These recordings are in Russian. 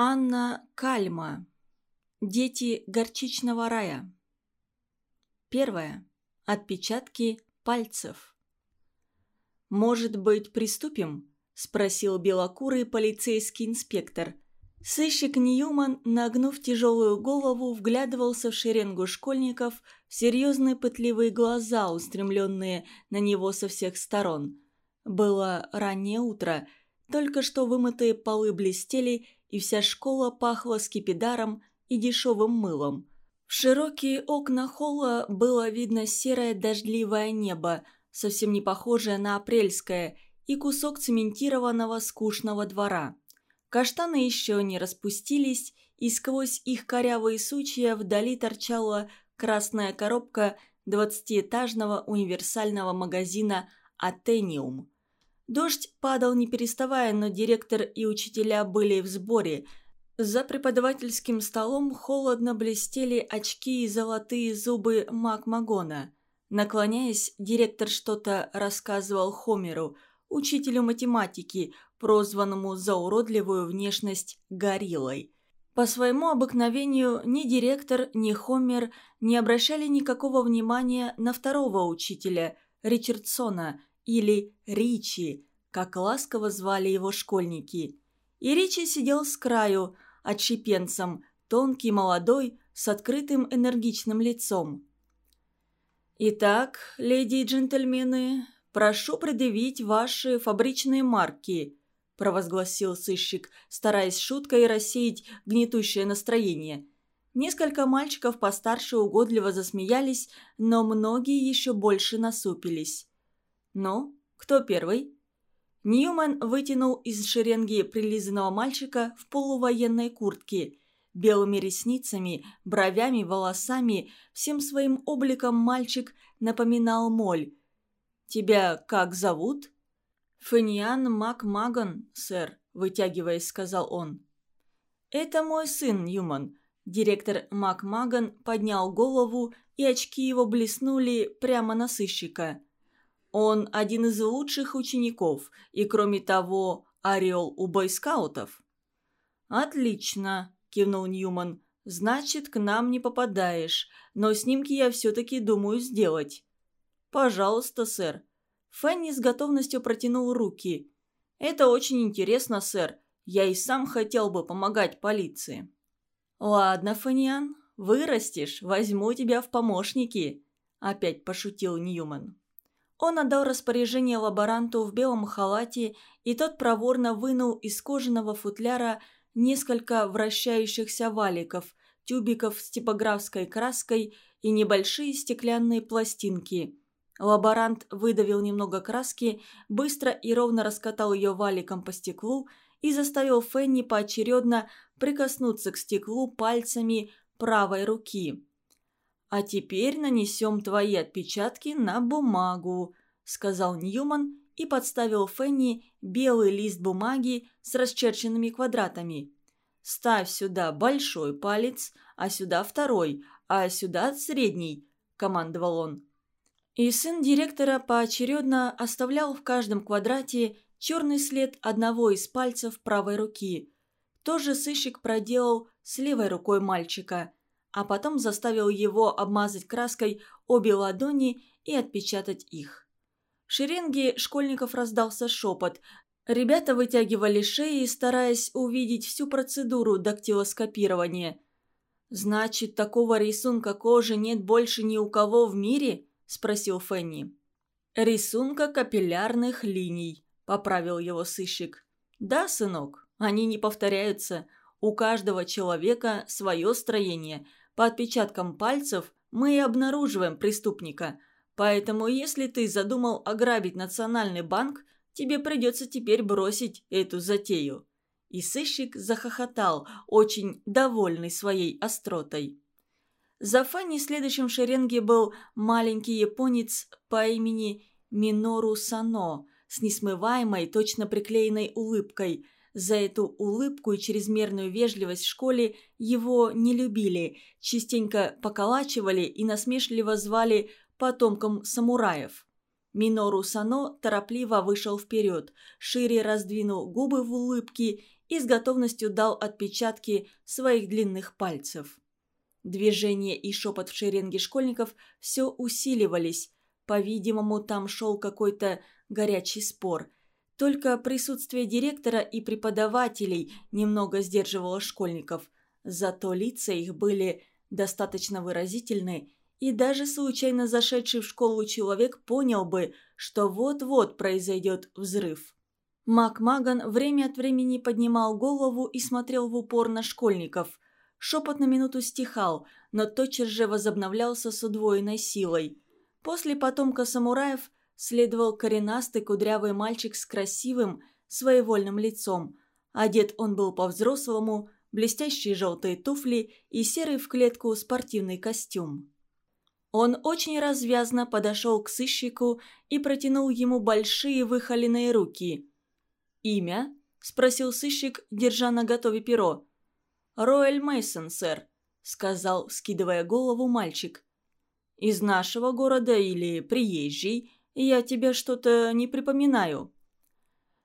Анна Кальма. Дети горчичного рая. Первое. Отпечатки пальцев. «Может быть, приступим?» – спросил белокурый полицейский инспектор. Сыщик Ньюман, нагнув тяжелую голову, вглядывался в шеренгу школьников в серьезные пытливые глаза, устремленные на него со всех сторон. Было раннее утро, только что вымытые полы блестели – и вся школа пахла скипидаром и дешевым мылом. В широкие окна холла было видно серое дождливое небо, совсем не похожее на апрельское, и кусок цементированного скучного двора. Каштаны еще не распустились, и сквозь их корявые сучья вдали торчала красная коробка двадцатиэтажного универсального магазина «Атениум». Дождь падал не переставая, но директор и учителя были в сборе. За преподавательским столом холодно блестели очки и золотые зубы Макмагона. Наклоняясь, директор что-то рассказывал Хомеру, учителю математики, прозванному за уродливую внешность гориллой. По своему обыкновению ни директор, ни Хомер не обращали никакого внимания на второго учителя, Ричардсона – или Ричи, как ласково звали его школьники. И Ричи сидел с краю, отщепенцем, тонкий, молодой, с открытым энергичным лицом. «Итак, леди и джентльмены, прошу предъявить ваши фабричные марки», провозгласил сыщик, стараясь шуткой рассеять гнетущее настроение. Несколько мальчиков постарше угодливо засмеялись, но многие еще больше насупились. «Ну, кто первый?» Ньюман вытянул из шеренги прилизанного мальчика в полувоенной куртке. Белыми ресницами, бровями, волосами, всем своим обликом мальчик напоминал моль. «Тебя как зовут?» «Фэниан Макмаган, сэр», – вытягиваясь, сказал он. «Это мой сын, Ньюман». Директор Макмаган поднял голову, и очки его блеснули прямо на сыщика. Он один из лучших учеников, и, кроме того, орел у бойскаутов». «Отлично», – кивнул Ньюман. «Значит, к нам не попадаешь, но снимки я все-таки думаю сделать». «Пожалуйста, сэр». Фенни с готовностью протянул руки. «Это очень интересно, сэр. Я и сам хотел бы помогать полиции». «Ладно, Фэниан, вырастешь, возьму тебя в помощники», – опять пошутил Ньюман. Он отдал распоряжение лаборанту в белом халате, и тот проворно вынул из кожаного футляра несколько вращающихся валиков, тюбиков с типографской краской и небольшие стеклянные пластинки. Лаборант выдавил немного краски, быстро и ровно раскатал ее валиком по стеклу и заставил Фенни поочередно прикоснуться к стеклу пальцами правой руки. «А теперь нанесем твои отпечатки на бумагу», — сказал Ньюман и подставил Фенни белый лист бумаги с расчерченными квадратами. «Ставь сюда большой палец, а сюда второй, а сюда средний», — командовал он. И сын директора поочередно оставлял в каждом квадрате черный след одного из пальцев правой руки. Тоже сыщик проделал с левой рукой мальчика – а потом заставил его обмазать краской обе ладони и отпечатать их. В шеренге школьников раздался шепот. Ребята вытягивали шеи, стараясь увидеть всю процедуру дактилоскопирования. «Значит, такого рисунка кожи нет больше ни у кого в мире?» – спросил Фенни. «Рисунка капиллярных линий», – поправил его сыщик. «Да, сынок, они не повторяются. У каждого человека свое строение – по отпечаткам пальцев мы и обнаруживаем преступника. Поэтому, если ты задумал ограбить Национальный банк, тебе придется теперь бросить эту затею». И сыщик захохотал, очень довольный своей остротой. За Фанни следующем шеренге был маленький японец по имени Минору Сано с несмываемой, точно приклеенной улыбкой – за эту улыбку и чрезмерную вежливость в школе его не любили, частенько поколачивали и насмешливо звали потомком самураев. Минору Сано торопливо вышел вперед, шире раздвинул губы в улыбке и с готовностью дал отпечатки своих длинных пальцев. Движение и шепот в шеренге школьников все усиливались. По-видимому, там шел какой-то горячий спор. Только присутствие директора и преподавателей немного сдерживало школьников. Зато лица их были достаточно выразительны, и даже случайно зашедший в школу человек понял бы, что вот-вот произойдет взрыв. Макмаган время от времени поднимал голову и смотрел в упор на школьников. Шепот на минуту стихал, но тотчас же возобновлялся с удвоенной силой. После потомка самураев следовал коренастый кудрявый мальчик с красивым, своевольным лицом. Одет он был по-взрослому, блестящие желтые туфли и серый в клетку спортивный костюм. Он очень развязно подошел к сыщику и протянул ему большие выхоленные руки. «Имя?» – спросил сыщик, держа на готове перо. «Роэль Мейсон, сэр», – сказал, скидывая голову мальчик. «Из нашего города или приезжий? Я тебе что-то не припоминаю».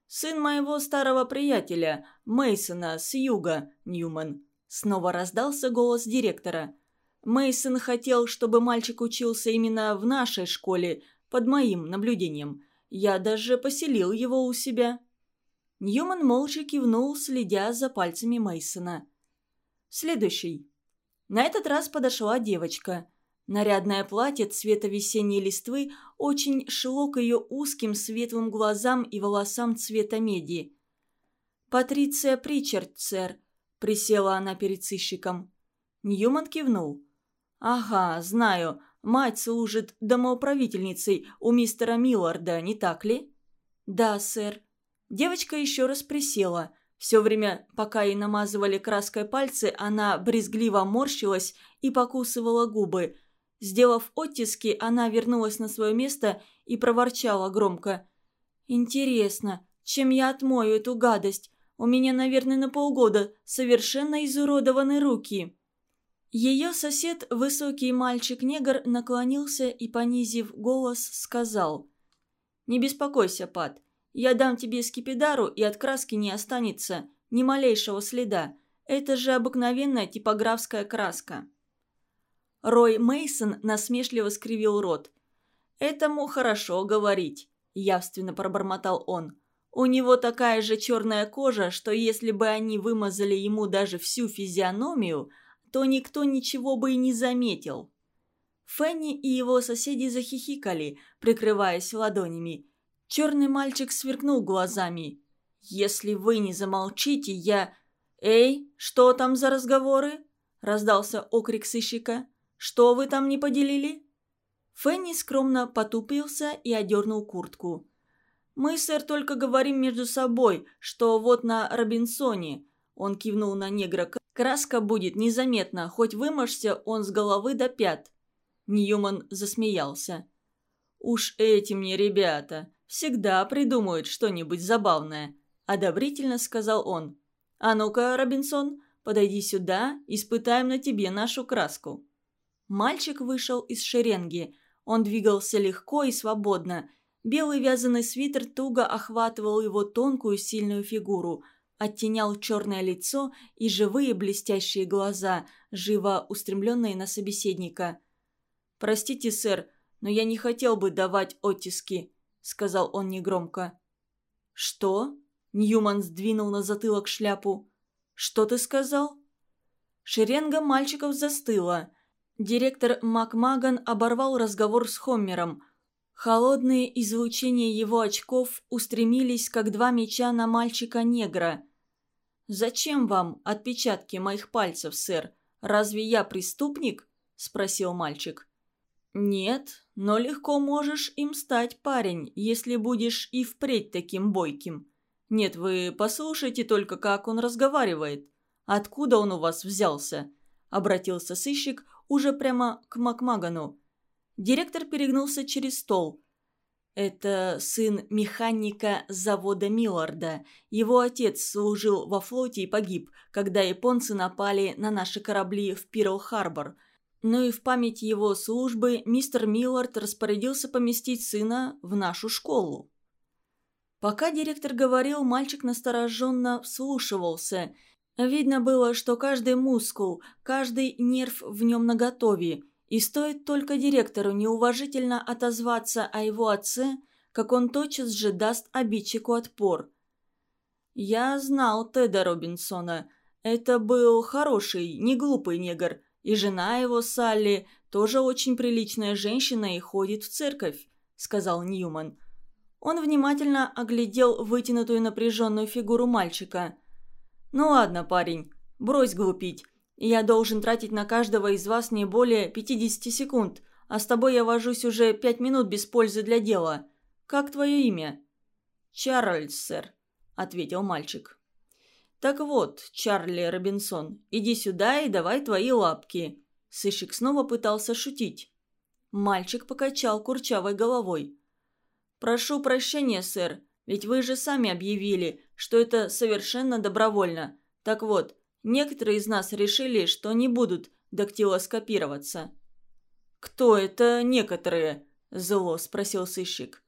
«Сын моего старого приятеля, Мейсона с юга, Ньюман», – снова раздался голос директора. Мейсон хотел, чтобы мальчик учился именно в нашей школе, под моим наблюдением. Я даже поселил его у себя. Ньюман молча кивнул, следя за пальцами Мейсона. Следующий. На этот раз подошла девочка. Нарядное платье цвета весенней листвы очень шло к ее узким светлым глазам и волосам цвета меди. «Патриция Причард, сэр», — присела она перед сыщиком. Ньюман кивнул. «Ага, знаю. Мать служит домоуправительницей у мистера Милларда, не так ли?» «Да, сэр». Девочка еще раз присела. Все время, пока ей намазывали краской пальцы, она брезгливо морщилась и покусывала губы. Сделав оттиски, она вернулась на свое место и проворчала громко. «Интересно, чем я отмою эту гадость? У меня, наверное, на полгода совершенно изуродованы руки». Ее сосед, высокий мальчик-негр, наклонился и, понизив голос, сказал. «Не беспокойся, Пат. Я дам тебе скипидару, и от краски не останется ни малейшего следа. Это же обыкновенная типографская краска». Рой Мейсон насмешливо скривил рот. «Этому хорошо говорить», – явственно пробормотал он. «У него такая же черная кожа, что если бы они вымазали ему даже всю физиономию, то никто ничего бы и не заметил». Фенни и его соседи захихикали, прикрываясь ладонями. Черный мальчик сверкнул глазами. «Если вы не замолчите, я...» «Эй, что там за разговоры?» – раздался окрик сыщика. «Что вы там не поделили?» Фенни скромно потупился и одернул куртку. «Мы, сэр, только говорим между собой, что вот на Робинсоне...» Он кивнул на негра. «Краска будет незаметна, хоть вымажься он с головы до пят». Ньюман засмеялся. «Уж эти мне ребята всегда придумают что-нибудь забавное», – одобрительно сказал он. «А ну-ка, Робинсон, подойди сюда, испытаем на тебе нашу краску». Мальчик вышел из шеренги. Он двигался легко и свободно. Белый вязаный свитер туго охватывал его тонкую сильную фигуру, оттенял черное лицо и живые блестящие глаза, живо устремленные на собеседника. «Простите, сэр, но я не хотел бы давать оттиски», сказал он негромко. «Что?» – Ньюман сдвинул на затылок шляпу. «Что ты сказал?» Шеренга мальчиков застыла. Директор Макмаган оборвал разговор с Хоммером. Холодные излучения его очков устремились, как два меча на мальчика-негра. «Зачем вам отпечатки моих пальцев, сэр? Разве я преступник?» – спросил мальчик. «Нет, но легко можешь им стать, парень, если будешь и впредь таким бойким. Нет, вы послушайте только, как он разговаривает. Откуда он у вас взялся?» Обратился сыщик уже прямо к Макмагану. Директор перегнулся через стол. «Это сын механика завода Милларда. Его отец служил во флоте и погиб, когда японцы напали на наши корабли в Пирл-Харбор но ну и в память его службы мистер Миллард распорядился поместить сына в нашу школу. Пока директор говорил, мальчик настороженно вслушивался. Видно было, что каждый мускул, каждый нерв в нем наготове, и стоит только директору неуважительно отозваться о его отце, как он тотчас же даст обидчику отпор. «Я знал Теда Робинсона. Это был хороший, не глупый негр, и жена его, Салли, тоже очень приличная женщина и ходит в церковь», — сказал Ньюман. Он внимательно оглядел вытянутую напряженную фигуру мальчика. «Ну ладно, парень, брось глупить. Я должен тратить на каждого из вас не более 50 секунд, а с тобой я вожусь уже пять минут без пользы для дела. Как твое имя?» «Чарльз, сэр», — ответил мальчик. «Так вот, Чарли Робинсон, иди сюда и давай твои лапки». Сыщик снова пытался шутить. Мальчик покачал курчавой головой. «Прошу прощения, сэр, ведь вы же сами объявили, что это совершенно добровольно. Так вот, некоторые из нас решили, что не будут дактилоскопироваться». «Кто это некоторые?» – зло спросил сыщик.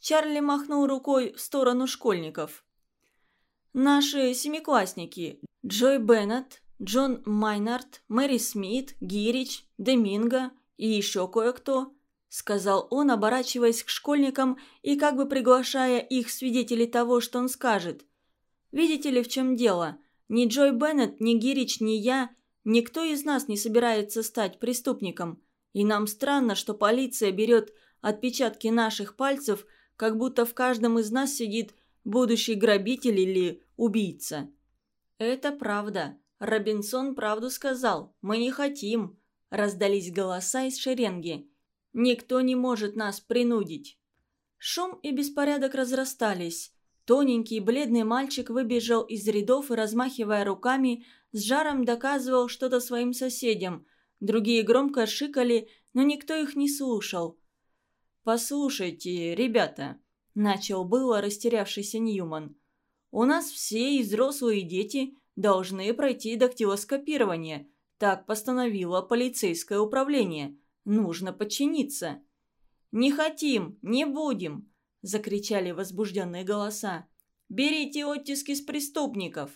Чарли махнул рукой в сторону школьников. «Наши семиклассники – Джой Беннет, Джон Майнард, Мэри Смит, Гирич, Деминго и еще кое-кто сказал он, оборачиваясь к школьникам и как бы приглашая их свидетелей того, что он скажет. «Видите ли, в чем дело? Ни Джой Беннет, ни Гирич, ни я, никто из нас не собирается стать преступником. И нам странно, что полиция берет отпечатки наших пальцев, как будто в каждом из нас сидит будущий грабитель или убийца». «Это правда. Робинсон правду сказал. Мы не хотим», – раздались голоса из шеренги. Никто не может нас принудить». Шум и беспорядок разрастались. Тоненький бледный мальчик выбежал из рядов и, размахивая руками, с жаром доказывал что-то своим соседям. Другие громко шикали, но никто их не слушал. «Послушайте, ребята», – начал было растерявшийся Ньюман. «У нас все, и взрослые, и дети, должны пройти дактилоскопирование. Так постановило полицейское управление. Нужно подчиниться. «Не хотим, не будем!» – закричали возбужденные голоса. «Берите оттиски с преступников!»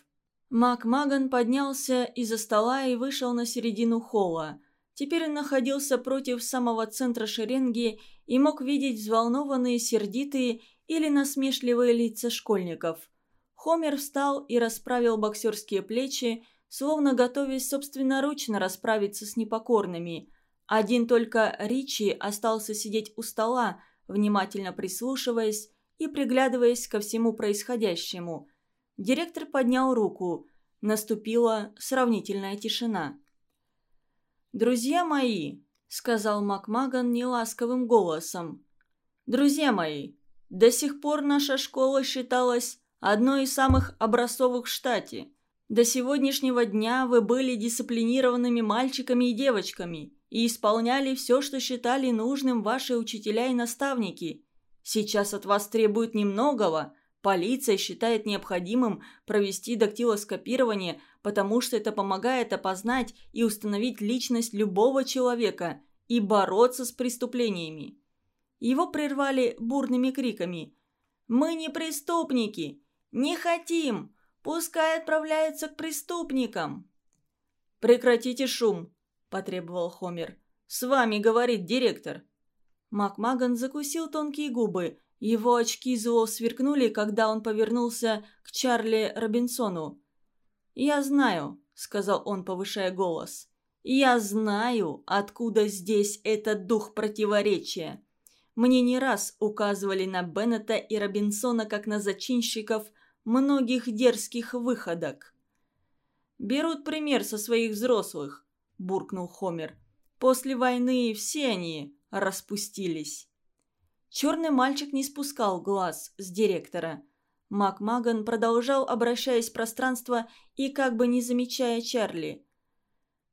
Мак Маган поднялся из-за стола и вышел на середину холла. Теперь он находился против самого центра шеренги и мог видеть взволнованные, сердитые или насмешливые лица школьников. Хомер встал и расправил боксерские плечи, словно готовясь собственноручно расправиться с непокорными. Один только Ричи остался сидеть у стола, внимательно прислушиваясь и приглядываясь ко всему происходящему. Директор поднял руку. Наступила сравнительная тишина. «Друзья мои», — сказал Макмаган неласковым голосом, — «друзья мои, до сих пор наша школа считалась одной из самых образцовых в штате. До сегодняшнего дня вы были дисциплинированными мальчиками и девочками и исполняли все, что считали нужным ваши учителя и наставники. Сейчас от вас требуют немногого. Полиция считает необходимым провести дактилоскопирование, потому что это помогает опознать и установить личность любого человека и бороться с преступлениями. Его прервали бурными криками. «Мы не преступники! Не хотим! Пускай отправляются к преступникам!» «Прекратите шум!» Потребовал Хомер. «С вами говорит директор». Макмаган закусил тонкие губы. Его очки зло сверкнули, когда он повернулся к Чарли Робинсону. «Я знаю», — сказал он, повышая голос. «Я знаю, откуда здесь этот дух противоречия. Мне не раз указывали на Беннета и Робинсона как на зачинщиков многих дерзких выходок. Берут пример со своих взрослых. – буркнул Хомер. «После войны все они распустились». Черный мальчик не спускал глаз с директора. Мак Маган продолжал, обращаясь в пространство и как бы не замечая Чарли.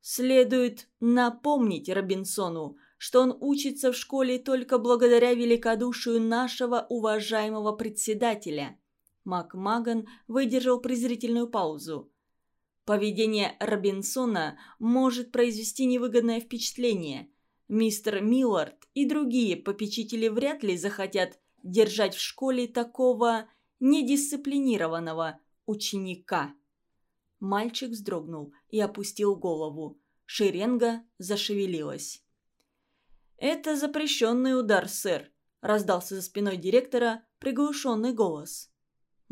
«Следует напомнить Робинсону, что он учится в школе только благодаря великодушию нашего уважаемого председателя». Мак Маган выдержал презрительную паузу. Поведение Робинсона может произвести невыгодное впечатление. Мистер Миллард и другие попечители вряд ли захотят держать в школе такого недисциплинированного ученика. Мальчик вздрогнул и опустил голову. Шеренга зашевелилась. «Это запрещенный удар, сэр», – раздался за спиной директора приглушенный голос.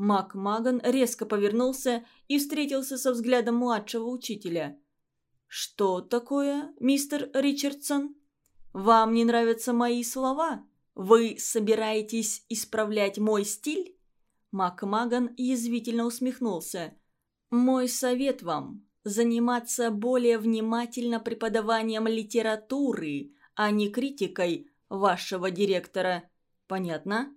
Мак Маган резко повернулся и встретился со взглядом младшего учителя. «Что такое, мистер Ричардсон? Вам не нравятся мои слова? Вы собираетесь исправлять мой стиль?» Мак Маган язвительно усмехнулся. «Мой совет вам – заниматься более внимательно преподаванием литературы, а не критикой вашего директора. Понятно?»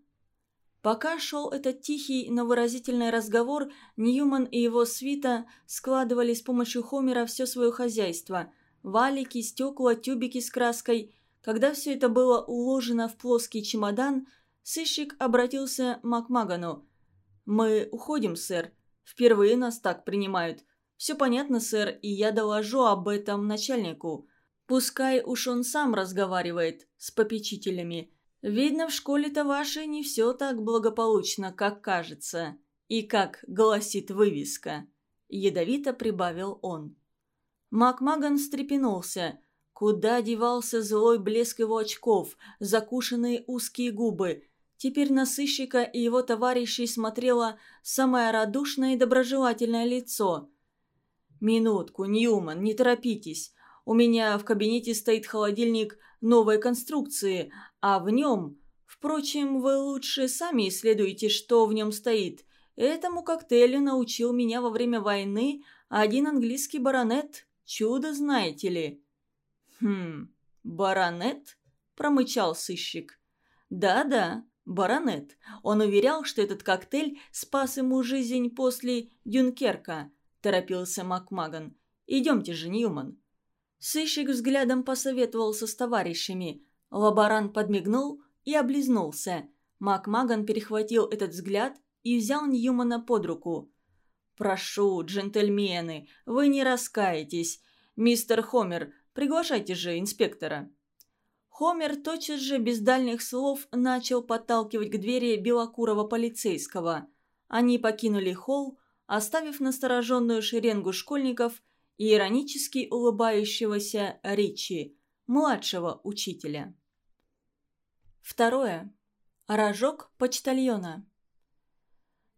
Пока шел этот тихий, но выразительный разговор, Ньюман и его свита складывали с помощью Хомера все свое хозяйство – валики, стекла, тюбики с краской. Когда все это было уложено в плоский чемодан, сыщик обратился к Макмагану. «Мы уходим, сэр. Впервые нас так принимают. Все понятно, сэр, и я доложу об этом начальнику. Пускай уж он сам разговаривает с попечителями». Видно, в школе-то вашей не все так благополучно, как кажется. И как гласит вывеска. Ядовито прибавил он. Макмаган встрепенулся. Куда девался злой блеск его очков, закушенные узкие губы? Теперь на сыщика и его товарищей смотрело самое радушное и доброжелательное лицо. «Минутку, Ньюман, не торопитесь. У меня в кабинете стоит холодильник новой конструкции, а в нем... Впрочем, вы лучше сами исследуйте, что в нем стоит. Этому коктейлю научил меня во время войны один английский баронет. Чудо, знаете ли». «Хм, баронет?» – промычал сыщик. «Да-да, баронет. Он уверял, что этот коктейль спас ему жизнь после Дюнкерка», – торопился Макмаган. «Идемте же, Ньюман». Сыщик взглядом посоветовался с товарищами. Лаборант подмигнул и облизнулся. Макмаган перехватил этот взгляд и взял Ньюмана под руку. «Прошу, джентльмены, вы не раскаетесь. Мистер Хомер, приглашайте же инспектора». Хомер тотчас же без дальних слов начал подталкивать к двери белокурого полицейского. Они покинули холл, оставив настороженную шеренгу школьников – и иронически улыбающегося Ричи, младшего учителя. Второе. Рожок почтальона.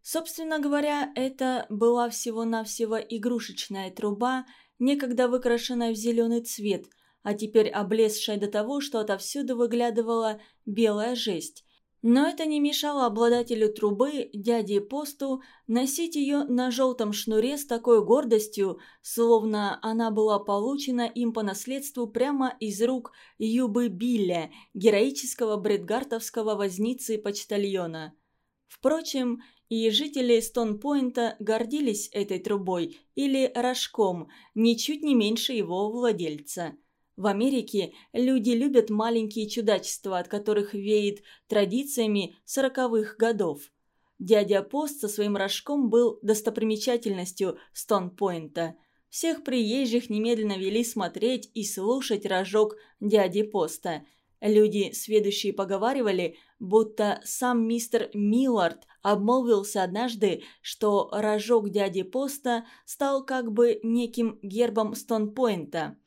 Собственно говоря, это была всего-навсего игрушечная труба, некогда выкрашенная в зеленый цвет, а теперь облезшая до того, что отовсюду выглядывала белая жесть, но это не мешало обладателю трубы, дяде Посту, носить ее на желтом шнуре с такой гордостью, словно она была получена им по наследству прямо из рук Юбы Билля, героического бредгартовского возницы почтальона. Впрочем, и жители Стонпойнта гордились этой трубой или рожком, ничуть не меньше его владельца – в Америке люди любят маленькие чудачества, от которых веет традициями сороковых годов. Дядя Пост со своим рожком был достопримечательностью Стонпойнта. Всех приезжих немедленно вели смотреть и слушать рожок дяди Поста. Люди, сведущие, поговаривали, будто сам мистер Миллард обмолвился однажды, что рожок дяди Поста стал как бы неким гербом Стонпойнта –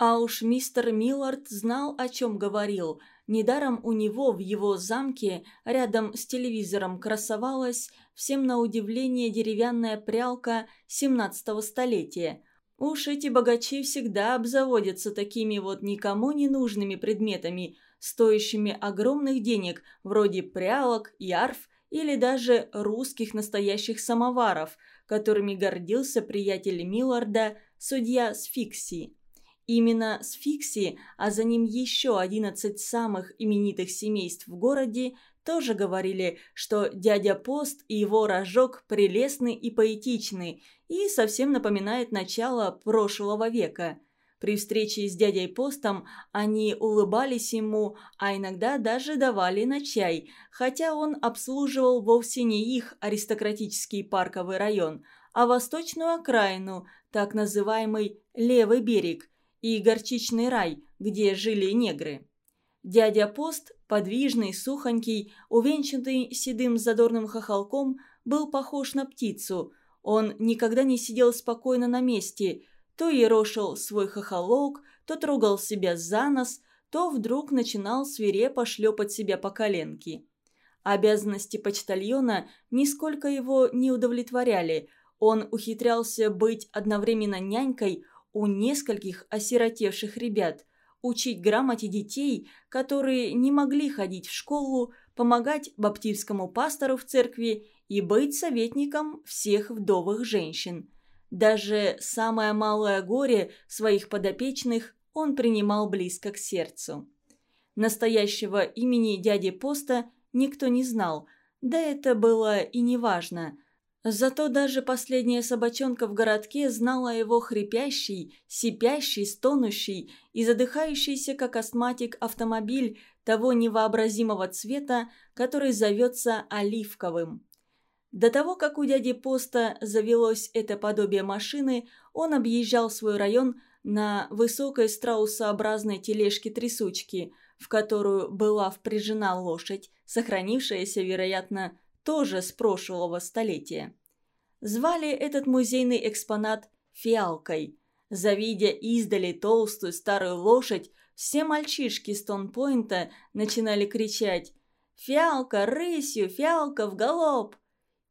а уж мистер Миллард знал, о чем говорил. Недаром у него в его замке рядом с телевизором красовалась, всем на удивление, деревянная прялка 17-го столетия. Уж эти богачи всегда обзаводятся такими вот никому не нужными предметами, стоящими огромных денег, вроде прялок, ярф или даже русских настоящих самоваров, которыми гордился приятель Милларда, судья Сфикси. Именно с Фикси, а за ним еще 11 самых именитых семейств в городе, тоже говорили, что дядя Пост и его рожок прелестны и поэтичны, и совсем напоминает начало прошлого века. При встрече с дядей Постом они улыбались ему, а иногда даже давали на чай, хотя он обслуживал вовсе не их аристократический парковый район, а восточную окраину, так называемый «левый берег», и горчичный рай, где жили негры. Дядя Пост, подвижный, сухонький, увенчанный седым задорным хохолком, был похож на птицу. Он никогда не сидел спокойно на месте. То ерошил свой хохолок, то трогал себя за нос, то вдруг начинал свирепо шлепать себя по коленке. Обязанности почтальона нисколько его не удовлетворяли. Он ухитрялся быть одновременно нянькой у нескольких осиротевших ребят, учить грамоте детей, которые не могли ходить в школу, помогать баптистскому пастору в церкви и быть советником всех вдовых женщин. Даже самое малое горе своих подопечных он принимал близко к сердцу. Настоящего имени дяди Поста никто не знал, да это было и не важно. Зато даже последняя собачонка в городке знала его хрипящий, сипящий, стонущий и задыхающийся, как астматик, автомобиль того невообразимого цвета, который зовется оливковым. До того, как у дяди Поста завелось это подобие машины, он объезжал свой район на высокой страусообразной тележке-трясучки, в которую была впряжена лошадь, сохранившаяся, вероятно, тоже с прошлого столетия. Звали этот музейный экспонат «фиалкой». Завидя издали толстую старую лошадь, все мальчишки с Тонпойнта начинали кричать «Фиалка, рысью, фиалка в галоп!»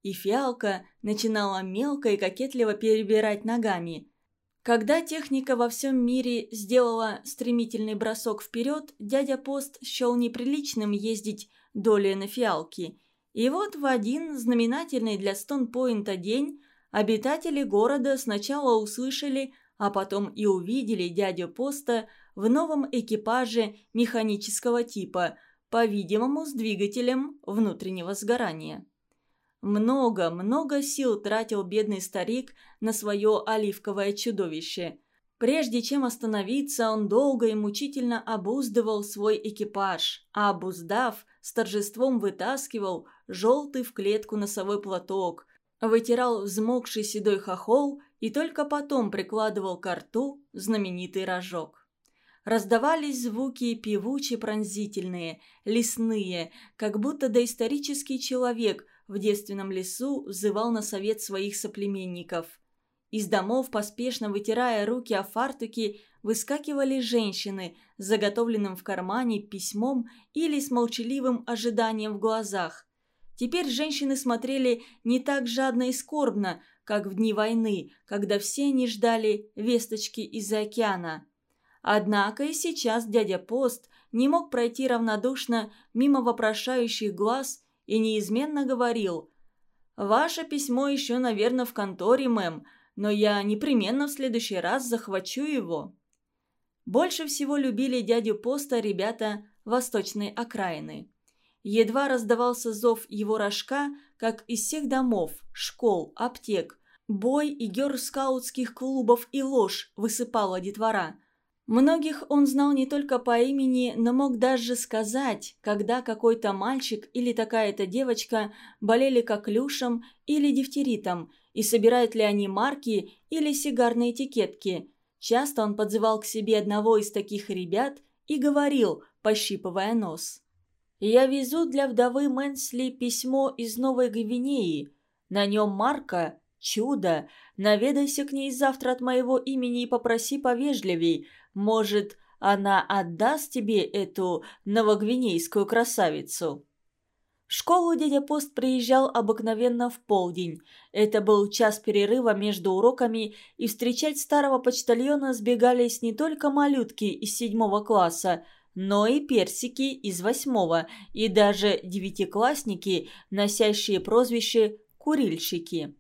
И фиалка начинала мелко и кокетливо перебирать ногами. Когда техника во всем мире сделала стремительный бросок вперед, дядя Пост счел неприличным ездить долей на фиалки. И вот в один знаменательный для Стонпоинта день обитатели города сначала услышали, а потом и увидели дядю Поста в новом экипаже механического типа, по-видимому, с двигателем внутреннего сгорания. Много-много сил тратил бедный старик на свое оливковое чудовище. Прежде чем остановиться, он долго и мучительно обуздывал свой экипаж, а обуздав, с торжеством вытаскивал желтый в клетку носовой платок, вытирал взмокший седой хохол и только потом прикладывал к рту знаменитый рожок. Раздавались звуки певуче-пронзительные, лесные, как будто доисторический человек – в девственном лесу взывал на совет своих соплеменников. Из домов, поспешно вытирая руки о фартуки, выскакивали женщины с заготовленным в кармане письмом или с молчаливым ожиданием в глазах. Теперь женщины смотрели не так жадно и скорбно, как в дни войны, когда все они ждали весточки из-за океана. Однако и сейчас дядя Пост не мог пройти равнодушно мимо вопрошающих глаз и неизменно говорил «Ваше письмо еще, наверное, в конторе, мэм, но я непременно в следующий раз захвачу его». Больше всего любили дядю Поста ребята восточной окраины. Едва раздавался зов его рожка, как из всех домов, школ, аптек, бой и герскаутских клубов и ложь высыпала детвора – Многих он знал не только по имени, но мог даже сказать, когда какой-то мальчик или такая-то девочка болели коклюшем или дифтеритом, и собирают ли они марки или сигарные этикетки. Часто он подзывал к себе одного из таких ребят и говорил, пощипывая нос. «Я везу для вдовы Мэнсли письмо из Новой Гвинеи. На нем марка «Чудо». Наведайся к ней завтра от моего имени и попроси повежливей – может, она отдаст тебе эту новогвинейскую красавицу?» В школу дядя Пост приезжал обыкновенно в полдень. Это был час перерыва между уроками, и встречать старого почтальона сбегались не только малютки из седьмого класса, но и персики из восьмого, и даже девятиклассники, носящие прозвище «курильщики».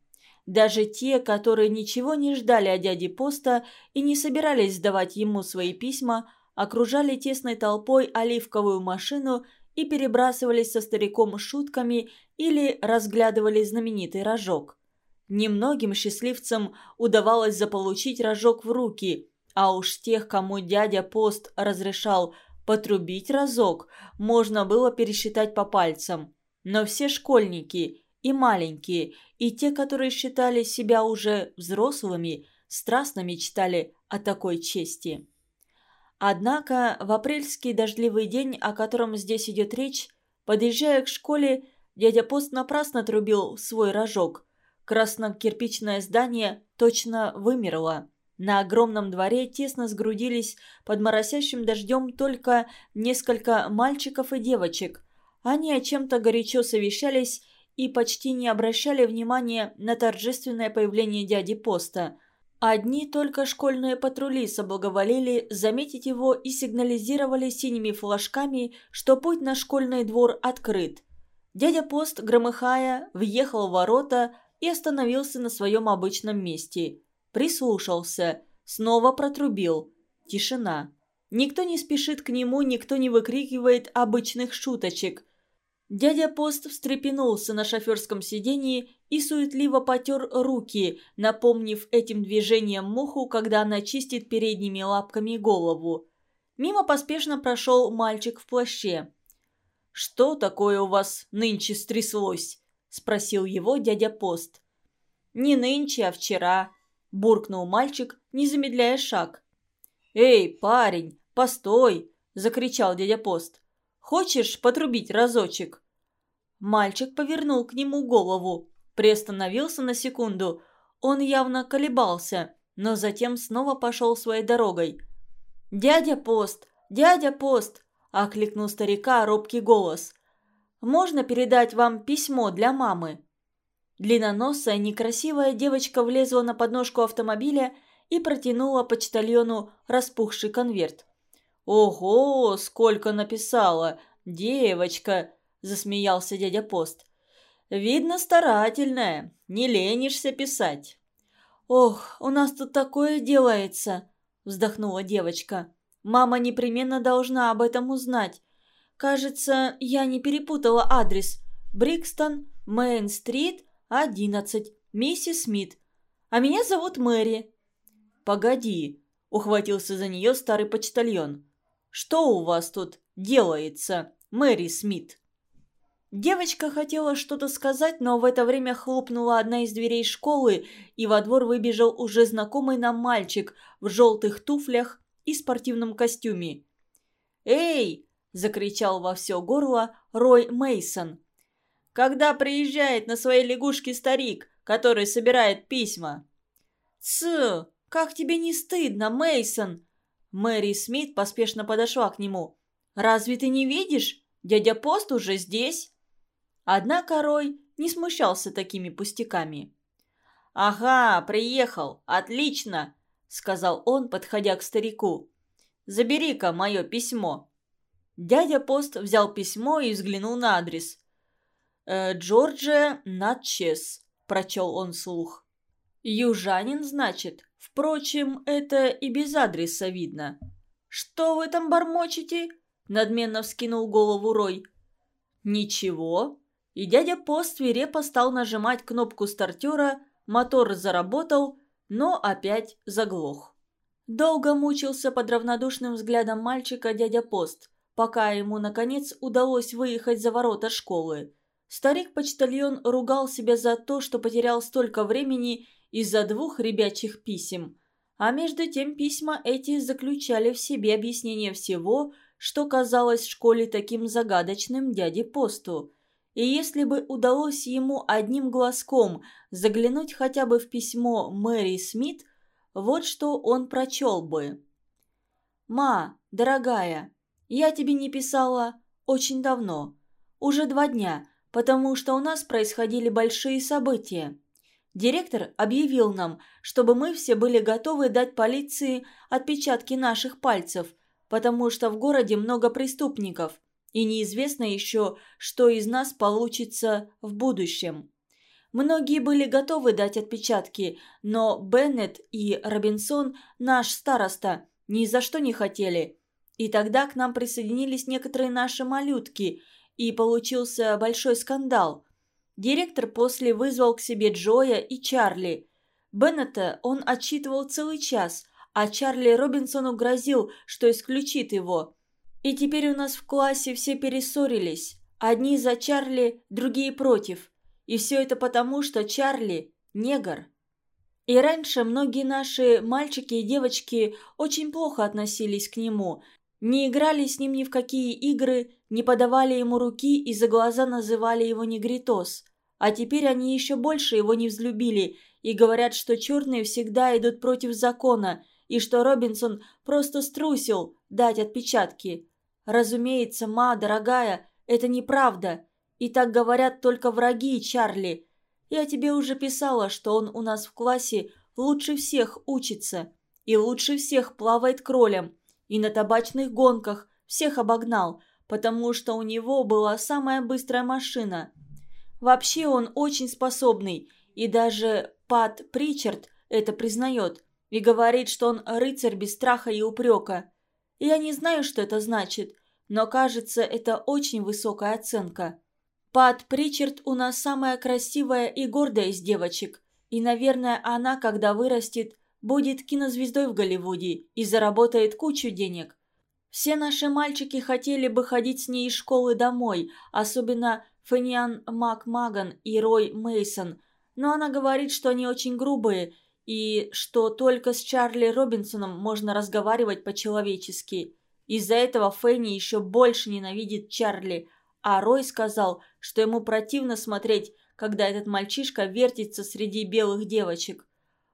Даже те, которые ничего не ждали о дяде Поста и не собирались сдавать ему свои письма, окружали тесной толпой оливковую машину и перебрасывались со стариком шутками или разглядывали знаменитый рожок. Немногим счастливцам удавалось заполучить рожок в руки, а уж тех, кому дядя Пост разрешал потрубить разок, можно было пересчитать по пальцам. Но все школьники и маленькие, и те, которые считали себя уже взрослыми, страстно мечтали о такой чести. Однако в апрельский дождливый день, о котором здесь идет речь, подъезжая к школе, Дядя Пост напрасно трубил свой рожок. Красно-кирпичное здание точно вымерло. На огромном дворе тесно сгрудились под моросящим дождем только несколько мальчиков и девочек. Они о чем-то горячо совещались и почти не обращали внимания на торжественное появление дяди Поста. Одни только школьные патрули соблаговолили заметить его и сигнализировали синими флажками, что путь на школьный двор открыт. Дядя Пост, громыхая, въехал в ворота и остановился на своем обычном месте. Прислушался, снова протрубил. Тишина. Никто не спешит к нему, никто не выкрикивает обычных шуточек. Дядя Пост встрепенулся на шоферском сидении и суетливо потер руки, напомнив этим движением муху, когда она чистит передними лапками голову. Мимо поспешно прошел мальчик в плаще. «Что такое у вас нынче стряслось?» – спросил его дядя Пост. «Не нынче, а вчера», – буркнул мальчик, не замедляя шаг. «Эй, парень, постой!» – закричал дядя Пост. Хочешь потрубить разочек?» Мальчик повернул к нему голову, приостановился на секунду. Он явно колебался, но затем снова пошел своей дорогой. «Дядя Пост! Дядя Пост!» – окликнул старика робкий голос. «Можно передать вам письмо для мамы?» Длинноносая, некрасивая девочка влезла на подножку автомобиля и протянула почтальону распухший конверт. «Ого, сколько написала! Девочка!» – засмеялся дядя Пост. «Видно, старательная, не ленишься писать». «Ох, у нас тут такое делается!» – вздохнула девочка. «Мама непременно должна об этом узнать. Кажется, я не перепутала адрес. Брикстон, Мейн-стрит, 11, миссис Смит. А меня зовут Мэри». «Погоди», – ухватился за нее старый почтальон. Что у вас тут делается, Мэри Смит?» Девочка хотела что-то сказать, но в это время хлопнула одна из дверей школы, и во двор выбежал уже знакомый нам мальчик в желтых туфлях и спортивном костюме. «Эй!» – закричал во все горло Рой Мейсон. «Когда приезжает на своей лягушке старик, который собирает письма?» «Тсс! Как тебе не стыдно, Мейсон? Мэри Смит поспешно подошла к нему. «Разве ты не видишь? Дядя Пост уже здесь!» Однако Рой не смущался такими пустяками. «Ага, приехал! Отлично!» — сказал он, подходя к старику. «Забери-ка мое письмо». Дядя Пост взял письмо и взглянул на адрес. «Э, «Джорджия Натчес», — прочел он слух. «Южанин, значит?» Впрочем, это и без адреса видно. «Что вы там бормочете?» – надменно вскинул голову Рой. «Ничего». И дядя Пост свирепо стал нажимать кнопку стартера, мотор заработал, но опять заглох. Долго мучился под равнодушным взглядом мальчика дядя Пост, пока ему, наконец, удалось выехать за ворота школы. Старик-почтальон ругал себя за то, что потерял столько времени из-за двух ребячих писем. А между тем письма эти заключали в себе объяснение всего, что казалось в школе таким загадочным дяде Посту. И если бы удалось ему одним глазком заглянуть хотя бы в письмо Мэри Смит, вот что он прочел бы. «Ма, дорогая, я тебе не писала очень давно, уже два дня, потому что у нас происходили большие события. Директор объявил нам, чтобы мы все были готовы дать полиции отпечатки наших пальцев, потому что в городе много преступников, и неизвестно еще, что из нас получится в будущем. Многие были готовы дать отпечатки, но Беннет и Робинсон, наш староста, ни за что не хотели. И тогда к нам присоединились некоторые наши малютки, и получился большой скандал – Директор после вызвал к себе Джоя и Чарли. Беннета он отчитывал целый час, а Чарли Робинсону грозил, что исключит его. И теперь у нас в классе все перессорились. Одни за Чарли, другие против. И все это потому, что Чарли – негр. И раньше многие наши мальчики и девочки очень плохо относились к нему. Не играли с ним ни в какие игры, не подавали ему руки и за глаза называли его негритос. А теперь они еще больше его не взлюбили и говорят, что черные всегда идут против закона и что Робинсон просто струсил дать отпечатки. Разумеется, ма, дорогая, это неправда. И так говорят только враги Чарли. Я тебе уже писала, что он у нас в классе лучше всех учится и лучше всех плавает кролем и на табачных гонках всех обогнал, потому что у него была самая быстрая машина. Вообще он очень способный, и даже Пат Причард это признает и говорит, что он рыцарь без страха и упрека. Я не знаю, что это значит, но кажется, это очень высокая оценка. Пат Причард у нас самая красивая и гордая из девочек, и, наверное, она, когда вырастет, будет кинозвездой в Голливуде и заработает кучу денег. Все наши мальчики хотели бы ходить с ней из школы домой, особенно Фэниан Макмаган и Рой Мейсон, но она говорит, что они очень грубые и что только с Чарли Робинсоном можно разговаривать по-человечески. Из-за этого Фэнни еще больше ненавидит Чарли, а Рой сказал, что ему противно смотреть, когда этот мальчишка вертится среди белых девочек.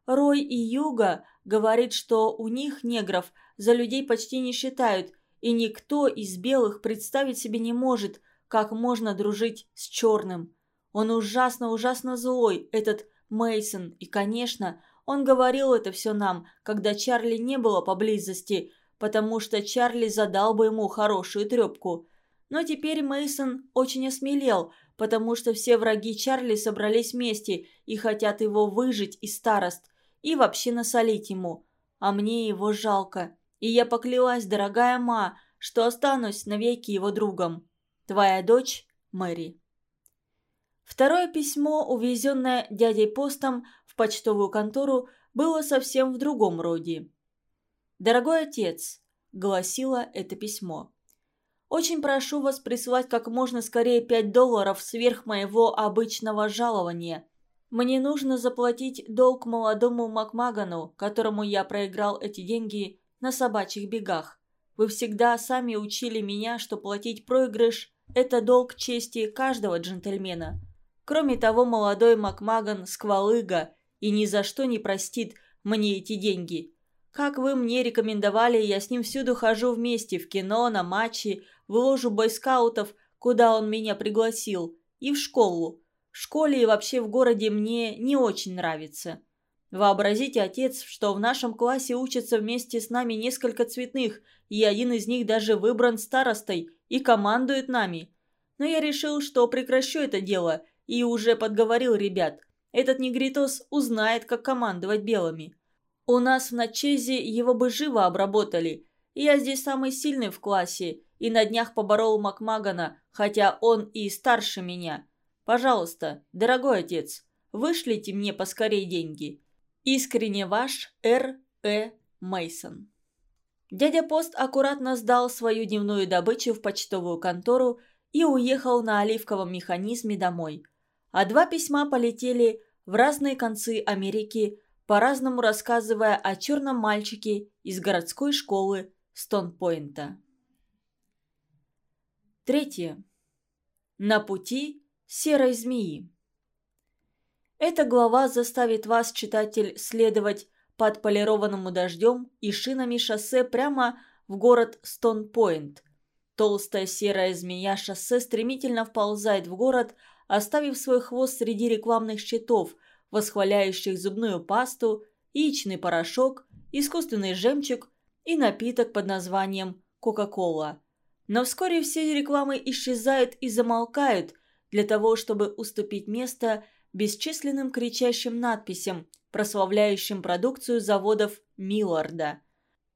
Рой и Юга говорит, что у них негров за людей почти не считают, и никто из белых представить себе не может, как можно дружить с черным. Он ужасно-ужасно злой, этот Мейсон, и, конечно, он говорил это все нам, когда Чарли не было поблизости, потому что Чарли задал бы ему хорошую трепку. Но теперь Мейсон очень осмелел, потому что все враги Чарли собрались вместе и хотят его выжить из старост и вообще насолить ему. А мне его жалко. И я поклялась, дорогая ма, что останусь навеки его другом. Твоя дочь Мэри. Второе письмо, увезенное дядей постом в почтовую контору, было совсем в другом роде. «Дорогой отец», — гласило это письмо, — «очень прошу вас прислать как можно скорее пять долларов сверх моего обычного жалования. Мне нужно заплатить долг молодому Макмагану, которому я проиграл эти деньги на собачьих бегах. Вы всегда сами учили меня, что платить проигрыш – это долг чести каждого джентльмена. Кроме того, молодой Макмаган – сквалыга и ни за что не простит мне эти деньги. Как вы мне рекомендовали, я с ним всюду хожу вместе, в кино, на матчи, в ложу бойскаутов, куда он меня пригласил, и в школу. В школе и вообще в городе мне не очень нравится. Вообразите, отец, что в нашем классе учатся вместе с нами несколько цветных, и один из них даже выбран старостой и командует нами. Но я решил, что прекращу это дело, и уже подговорил ребят. Этот негритос узнает, как командовать белыми. У нас в Начезе его бы живо обработали. Я здесь самый сильный в классе, и на днях поборол Макмагана, хотя он и старше меня. Пожалуйста, дорогой отец, вышлите мне поскорей деньги. Искренне ваш Р. Э. Мейсон. Дядя Пост аккуратно сдал свою дневную добычу в почтовую контору и уехал на оливковом механизме домой. А два письма полетели в разные концы Америки, по-разному рассказывая о черном мальчике из городской школы Стонпойнта. Третье. На пути серой змеи. Эта глава заставит вас, читатель, следовать под полированному дождем и шинами шоссе прямо в город Стонпойнт. Толстая серая змея шоссе стремительно вползает в город, оставив свой хвост среди рекламных щитов, восхваляющих зубную пасту, яичный порошок, искусственный жемчуг и напиток под названием «Кока-кола». Но вскоре все рекламы исчезают и замолкают – для того, чтобы уступить место бесчисленным кричащим надписям, прославляющим продукцию заводов Милларда.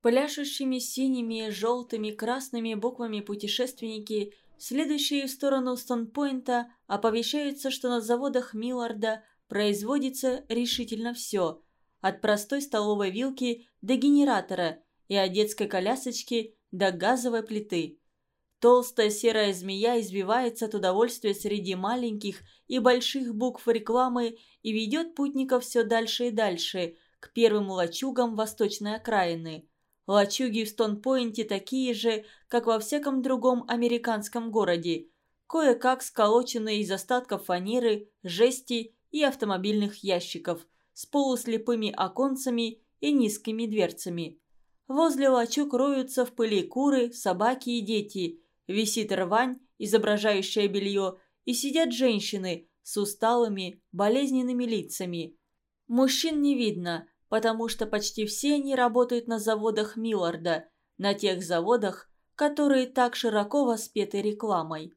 Пляшущими синими, желтыми, красными буквами путешественники, следующие в сторону Стонпойнта, оповещаются, что на заводах Милларда производится решительно все, от простой столовой вилки до генератора и от детской колясочки до газовой плиты. Толстая серая змея извивается от удовольствия среди маленьких и больших букв рекламы и ведет путников все дальше и дальше, к первым лачугам восточной окраины. Лачуги в Стонпойнте такие же, как во всяком другом американском городе, кое-как сколоченные из остатков фанеры, жести и автомобильных ящиков, с полуслепыми оконцами и низкими дверцами. Возле лачуг роются в пыли куры, собаки и дети. Висит рвань, изображающая белье, и сидят женщины с усталыми, болезненными лицами. Мужчин не видно, потому что почти все они работают на заводах Милларда, на тех заводах, которые так широко воспеты рекламой.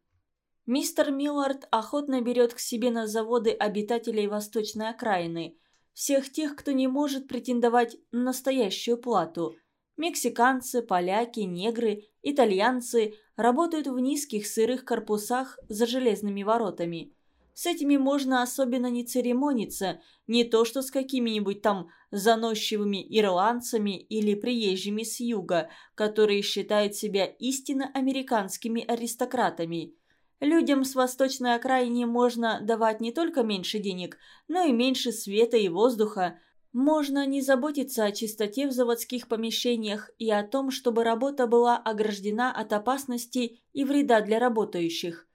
Мистер Миллард охотно берет к себе на заводы обитателей восточной окраины, всех тех, кто не может претендовать на настоящую плату. Мексиканцы, поляки, негры, итальянцы работают в низких сырых корпусах за железными воротами – с этими можно особенно не церемониться, не то что с какими-нибудь там заносчивыми ирландцами или приезжими с юга, которые считают себя истинно американскими аристократами. Людям с восточной окраины можно давать не только меньше денег, но и меньше света и воздуха. Можно не заботиться о чистоте в заводских помещениях и о том, чтобы работа была ограждена от опасности и вреда для работающих.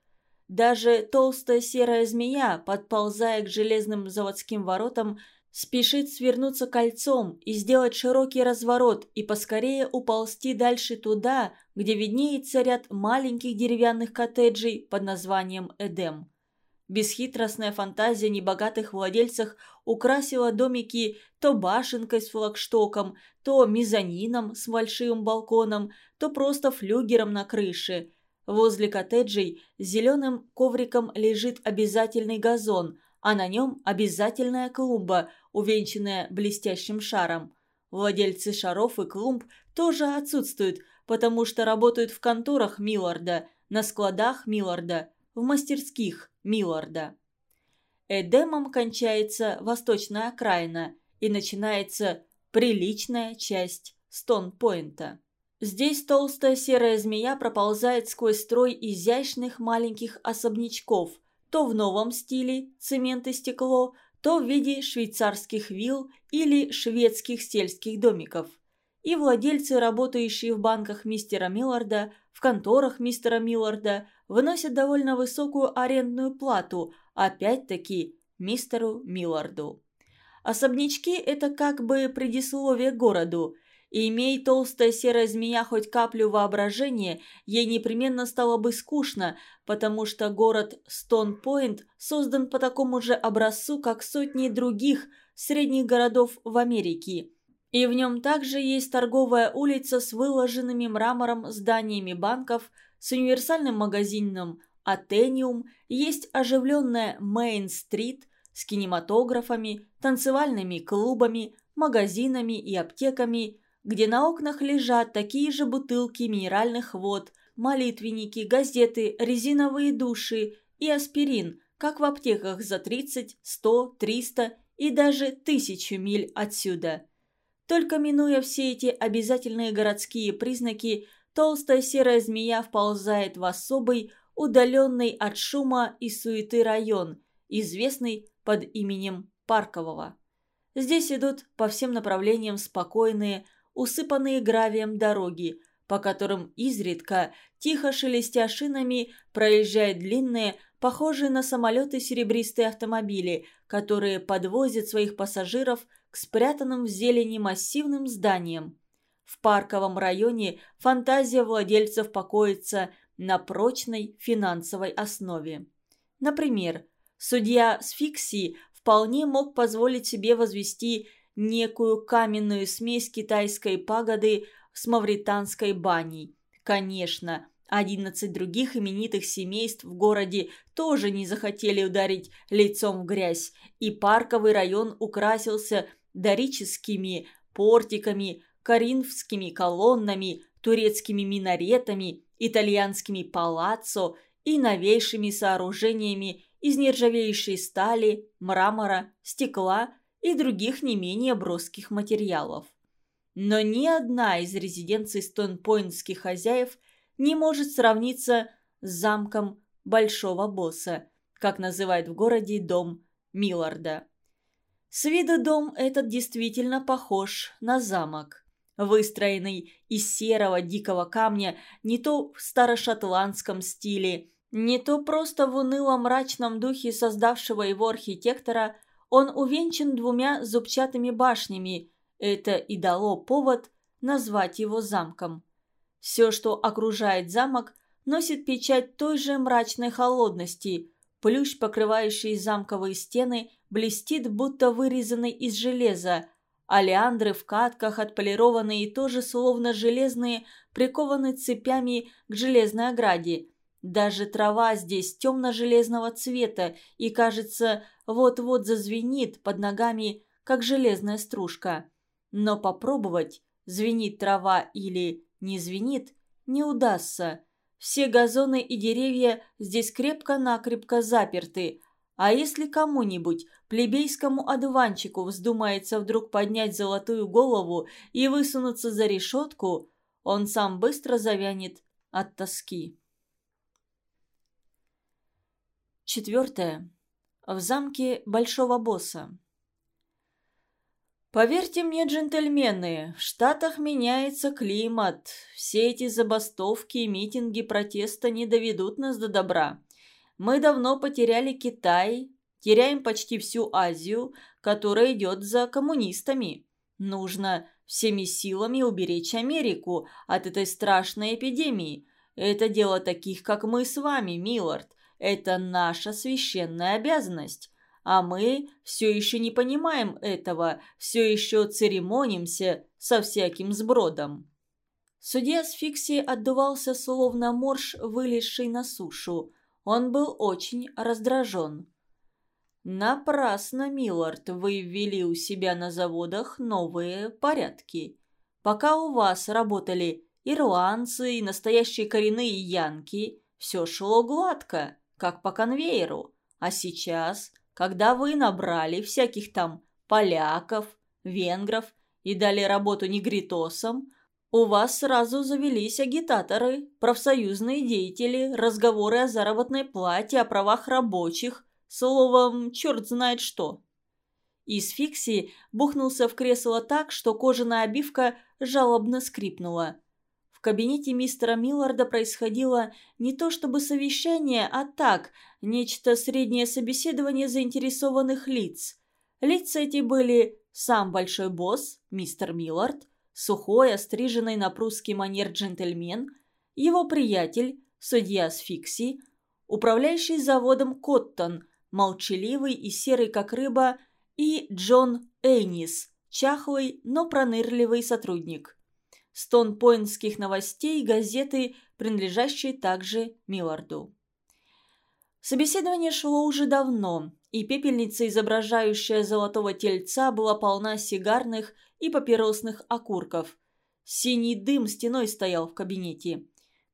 Даже толстая серая змея, подползая к железным заводским воротам, спешит свернуться кольцом и сделать широкий разворот и поскорее уползти дальше туда, где виднеется ряд маленьких деревянных коттеджей под названием Эдем. Бесхитростная фантазия небогатых владельцев украсила домики то башенкой с флагштоком, то мезонином с большим балконом, то просто флюгером на крыше – Возле коттеджей зеленым ковриком лежит обязательный газон, а на нем обязательная клумба, увенчанная блестящим шаром. Владельцы шаров и клумб тоже отсутствуют, потому что работают в конторах Милларда, на складах Милларда, в мастерских Милларда. Эдемом кончается восточная окраина и начинается приличная часть Стонпойнта. Здесь толстая серая змея проползает сквозь строй изящных маленьких особнячков, то в новом стиле цемент и стекло, то в виде швейцарских вилл или шведских сельских домиков. И владельцы, работающие в банках мистера Милларда, в конторах мистера Милларда, выносят довольно высокую арендную плату, опять-таки, мистеру Милларду. Особнячки – это как бы предисловие городу – и имей толстая серая змея хоть каплю воображения, ей непременно стало бы скучно, потому что город Стон-Пойнт создан по такому же образцу, как сотни других средних городов в Америке. И в нем также есть торговая улица с выложенными мрамором зданиями банков, с универсальным магазином «Атениум», есть оживленная Мейн-стрит с кинематографами, танцевальными клубами, магазинами и аптеками – где на окнах лежат такие же бутылки минеральных вод, молитвенники, газеты, резиновые души и аспирин, как в аптеках за 30, 100, 300 и даже тысячу миль отсюда. Только минуя все эти обязательные городские признаки, толстая серая змея вползает в особый, удаленный от шума и суеты район, известный под именем Паркового. Здесь идут по всем направлениям спокойные, усыпанные гравием дороги, по которым изредка, тихо шелестя шинами, проезжают длинные, похожие на самолеты серебристые автомобили, которые подвозят своих пассажиров к спрятанным в зелени массивным зданиям. В парковом районе фантазия владельцев покоится на прочной финансовой основе. Например, судья Сфикси вполне мог позволить себе возвести некую каменную смесь китайской пагоды с мавританской баней. Конечно, одиннадцать других именитых семейств в городе тоже не захотели ударить лицом в грязь, и парковый район украсился дорическими портиками, коринфскими колоннами, турецкими минаретами, итальянскими палаццо и новейшими сооружениями из нержавеющей стали, мрамора, стекла и других не менее броских материалов. Но ни одна из резиденций стонпойнтских хозяев не может сравниться с замком Большого Босса, как называют в городе дом Милларда. С виду дом этот действительно похож на замок. выстроенный из серого дикого камня не то в старошотландском стиле, не то просто в уныло-мрачном духе создавшего его архитектора, он увенчан двумя зубчатыми башнями. Это и дало повод назвать его замком. Все, что окружает замок, носит печать той же мрачной холодности. Плющ, покрывающий замковые стены, блестит, будто вырезанный из железа, а леандры в катках, отполированные тоже словно железные, прикованы цепями к железной ограде. Даже трава здесь темно-железного цвета и, кажется, вот-вот зазвенит под ногами, как железная стружка. Но попробовать, звенит трава или не звенит, не удастся. Все газоны и деревья здесь крепко-накрепко заперты, а если кому-нибудь, плебейскому одуванчику, вздумается вдруг поднять золотую голову и высунуться за решетку, он сам быстро завянет от тоски. Четвертое. В замке Большого Босса. Поверьте мне, джентльмены, в Штатах меняется климат. Все эти забастовки и митинги протеста не доведут нас до добра. Мы давно потеряли Китай, теряем почти всю Азию, которая идет за коммунистами. Нужно всеми силами уберечь Америку от этой страшной эпидемии. Это дело таких, как мы с вами, Миллард. Это наша священная обязанность. А мы все еще не понимаем этого, все еще церемонимся со всяким сбродом. Судья с Фикси отдувался, словно морж, вылезший на сушу. Он был очень раздражен. «Напрасно, Миллард, вы ввели у себя на заводах новые порядки. Пока у вас работали ирландцы и настоящие коренные янки, все шло гладко, как по конвейеру. А сейчас, когда вы набрали всяких там поляков, венгров и дали работу негритосам, у вас сразу завелись агитаторы, профсоюзные деятели, разговоры о заработной плате, о правах рабочих, словом, черт знает что. Из Фикси бухнулся в кресло так, что кожаная обивка жалобно скрипнула. В кабинете мистера Милларда происходило не то чтобы совещание, а так, нечто среднее собеседование заинтересованных лиц. Лица эти были сам большой босс, мистер Миллард, сухой, остриженный на прусский манер джентльмен, его приятель, судья Сфикси, управляющий заводом Коттон, молчаливый и серый как рыба, и Джон Эйнис, чахлый, но пронырливый сотрудник. Стон поинских новостей газеты, принадлежащей также Милларду. Собеседование шло уже давно, и пепельница, изображающая золотого тельца, была полна сигарных и папиросных окурков. Синий дым стеной стоял в кабинете.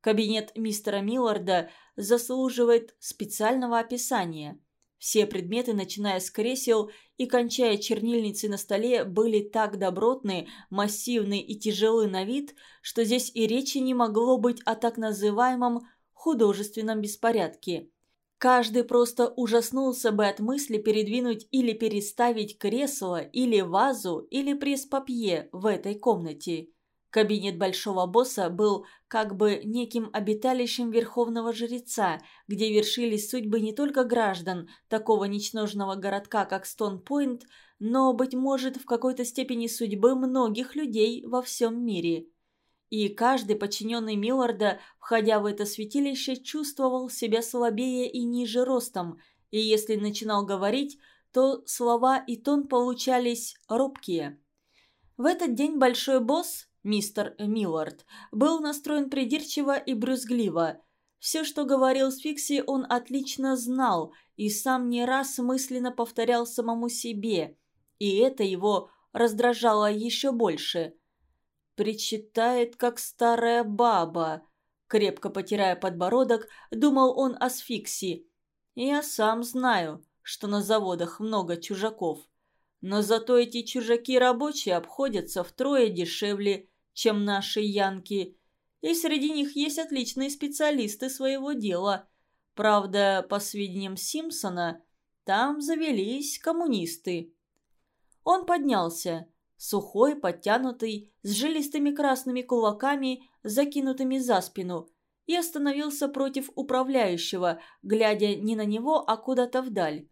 Кабинет мистера Милларда заслуживает специального описания. Все предметы, начиная с кресел и кончая чернильницей на столе, были так добротны, массивны и тяжелы на вид, что здесь и речи не могло быть о так называемом художественном беспорядке. Каждый просто ужаснулся бы от мысли передвинуть или переставить кресло, или вазу, или пресс-папье в этой комнате. Кабинет большого босса был как бы неким обиталищем верховного жреца, где вершились судьбы не только граждан такого ничтожного городка, как Стон-Пойнт, но, быть может, в какой-то степени судьбы многих людей во всем мире и каждый подчиненный Милларда, входя в это святилище, чувствовал себя слабее и ниже ростом, и если начинал говорить, то слова и тон получались робкие. В этот день большой босс, мистер Миллард, был настроен придирчиво и брюзгливо. Все, что говорил Сфикси, он отлично знал и сам не раз мысленно повторял самому себе, и это его раздражало еще больше – Причитает, как старая баба. Крепко потирая подбородок, думал он о сфикси. Я сам знаю, что на заводах много чужаков. Но зато эти чужаки рабочие обходятся втрое дешевле, чем наши янки. И среди них есть отличные специалисты своего дела. Правда, по сведениям Симпсона, там завелись коммунисты. Он поднялся. сухой, подтянутый, с жилистыми красными кулаками, закинутыми за спину, и остановился против управляющего, глядя не на него, а куда-то вдаль.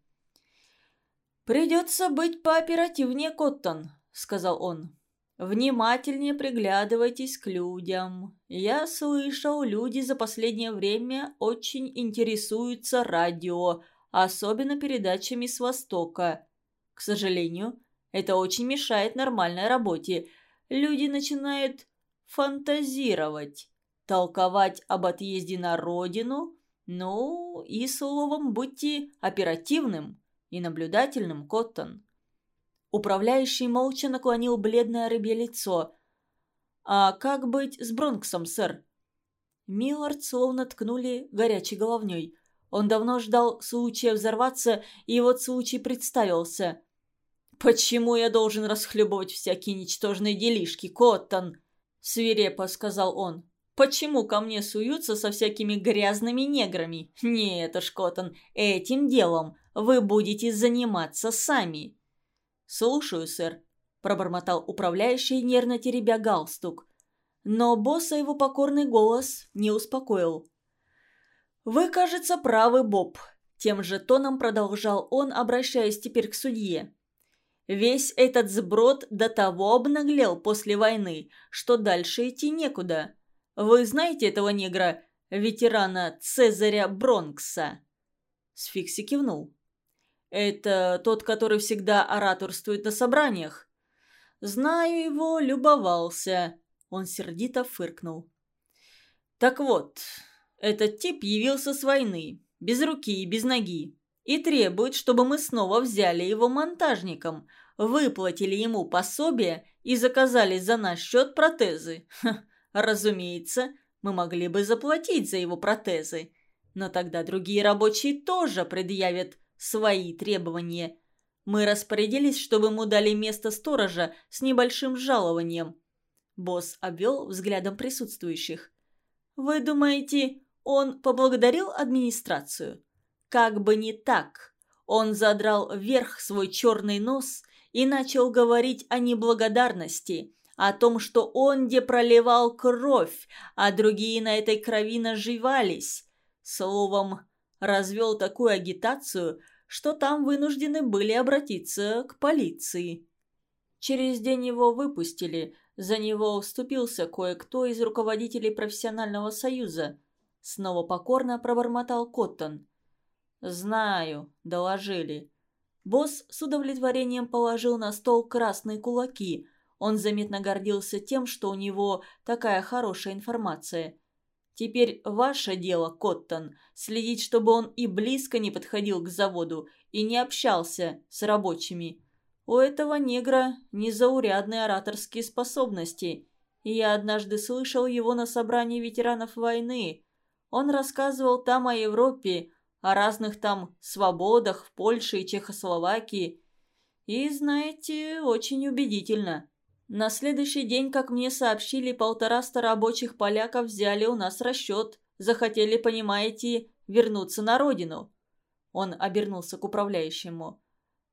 «Придется быть пооперативнее, Коттон», — сказал он. «Внимательнее приглядывайтесь к людям. Я слышал, люди за последнее время очень интересуются радио, особенно передачами с Востока. К сожалению, это очень мешает нормальной работе. Люди начинают фантазировать, толковать об отъезде на родину, ну и словом будьте оперативным и наблюдательным, Коттон. Управляющий молча наклонил бледное рыбье лицо. «А как быть с Бронксом, сэр?» Миллард словно ткнули горячей головней. Он давно ждал случая взорваться, и вот случай представился. «Почему я должен расхлебывать всякие ничтожные делишки, Коттон?» – свирепо сказал он. «Почему ко мне суются со всякими грязными неграми? Нет уж, Коттон, этим делом вы будете заниматься сами». «Слушаю, сэр», – пробормотал управляющий, нервно теребя галстук. Но босса его покорный голос не успокоил. «Вы, кажется, правы, Боб», – тем же тоном продолжал он, обращаясь теперь к судье. Весь этот сброд до того обнаглел после войны, что дальше идти некуда. Вы знаете этого негра, ветерана Цезаря Бронкса?» Сфикси кивнул. «Это тот, который всегда ораторствует на собраниях?» «Знаю его, любовался». Он сердито фыркнул. «Так вот, этот тип явился с войны, без руки и без ноги и требует, чтобы мы снова взяли его монтажником, выплатили ему пособие и заказали за наш счет протезы. Ха, разумеется, мы могли бы заплатить за его протезы. Но тогда другие рабочие тоже предъявят свои требования. Мы распорядились, чтобы ему дали место сторожа с небольшим жалованием. Босс обвел взглядом присутствующих. «Вы думаете, он поблагодарил администрацию?» Как бы не так. Он задрал вверх свой черный нос и начал говорить о неблагодарности, о том, что он где проливал кровь, а другие на этой крови наживались. Словом, развел такую агитацию, что там вынуждены были обратиться к полиции. Через день его выпустили, за него вступился кое-кто из руководителей профессионального союза. Снова покорно пробормотал Коттон. «Знаю», – доложили. Босс с удовлетворением положил на стол красные кулаки. Он заметно гордился тем, что у него такая хорошая информация. «Теперь ваше дело, Коттон, следить, чтобы он и близко не подходил к заводу и не общался с рабочими. У этого негра незаурядные ораторские способности. Я однажды слышал его на собрании ветеранов войны. Он рассказывал там о Европе, о разных там свободах в Польше и Чехословакии. И, знаете, очень убедительно. На следующий день, как мне сообщили, полтораста рабочих поляков взяли у нас расчет. Захотели, понимаете, вернуться на родину. Он обернулся к управляющему.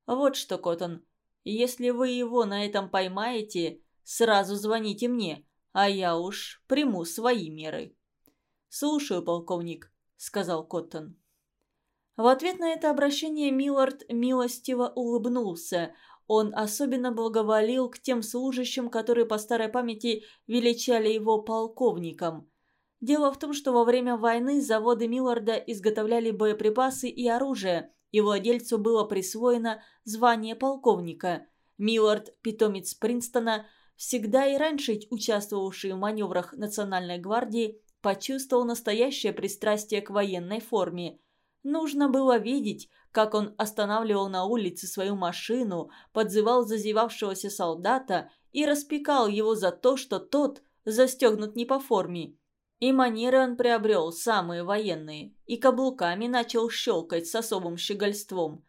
«Вот что, Коттон, если вы его на этом поймаете, сразу звоните мне, а я уж приму свои меры». «Слушаю, полковник», — сказал Коттон. В ответ на это обращение Миллард милостиво улыбнулся. Он особенно благоволил к тем служащим, которые по старой памяти величали его полковником. Дело в том, что во время войны заводы Милларда изготовляли боеприпасы и оружие, и владельцу было присвоено звание полковника. Миллард, питомец Принстона, всегда и раньше участвовавший в маневрах Национальной гвардии, почувствовал настоящее пристрастие к военной форме – Нужно было видеть, как он останавливал на улице свою машину, подзывал зазевавшегося солдата и распекал его за то, что тот застегнут не по форме. И манеры он приобрел самые военные, и каблуками начал щелкать с особым щегольством.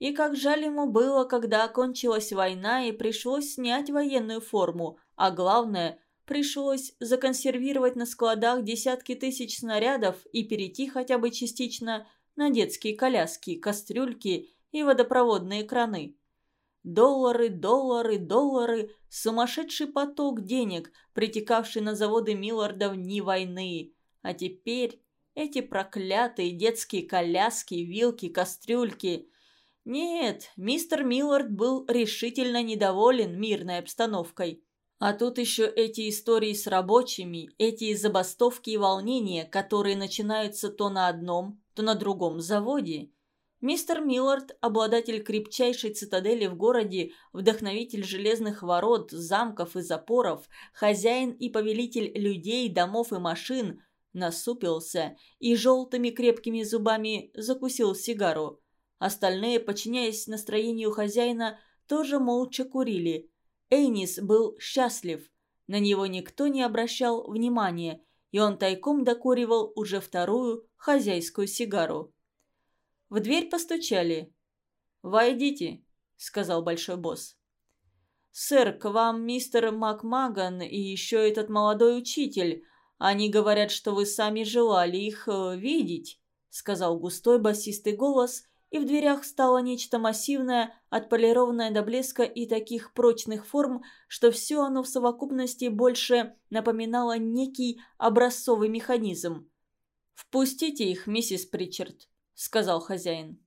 И как жаль ему было, когда окончилась война и пришлось снять военную форму, а главное, пришлось законсервировать на складах десятки тысяч снарядов и перейти хотя бы частично на детские коляски, кастрюльки и водопроводные краны. Доллары, доллары, доллары, сумасшедший поток денег, притекавший на заводы Милларда в дни войны. А теперь эти проклятые детские коляски, вилки, кастрюльки. Нет, мистер Миллард был решительно недоволен мирной обстановкой. А тут еще эти истории с рабочими, эти забастовки и волнения, которые начинаются то на одном, то на другом заводе. Мистер Миллард, обладатель крепчайшей цитадели в городе, вдохновитель железных ворот, замков и запоров, хозяин и повелитель людей, домов и машин, насупился и желтыми крепкими зубами закусил сигару. Остальные, подчиняясь настроению хозяина, тоже молча курили. Эйнис был счастлив. На него никто не обращал внимания, и он тайком докуривал уже вторую хозяйскую сигару. В дверь постучали. «Войдите», — сказал большой босс. «Сэр, к вам мистер Макмаган и еще этот молодой учитель. Они говорят, что вы сами желали их э, видеть», — сказал густой басистый голос, и в дверях стало нечто массивное, отполированное до блеска и таких прочных форм, что все оно в совокупности больше напоминало некий образцовый механизм. «Впустите их, миссис Причард», — сказал хозяин.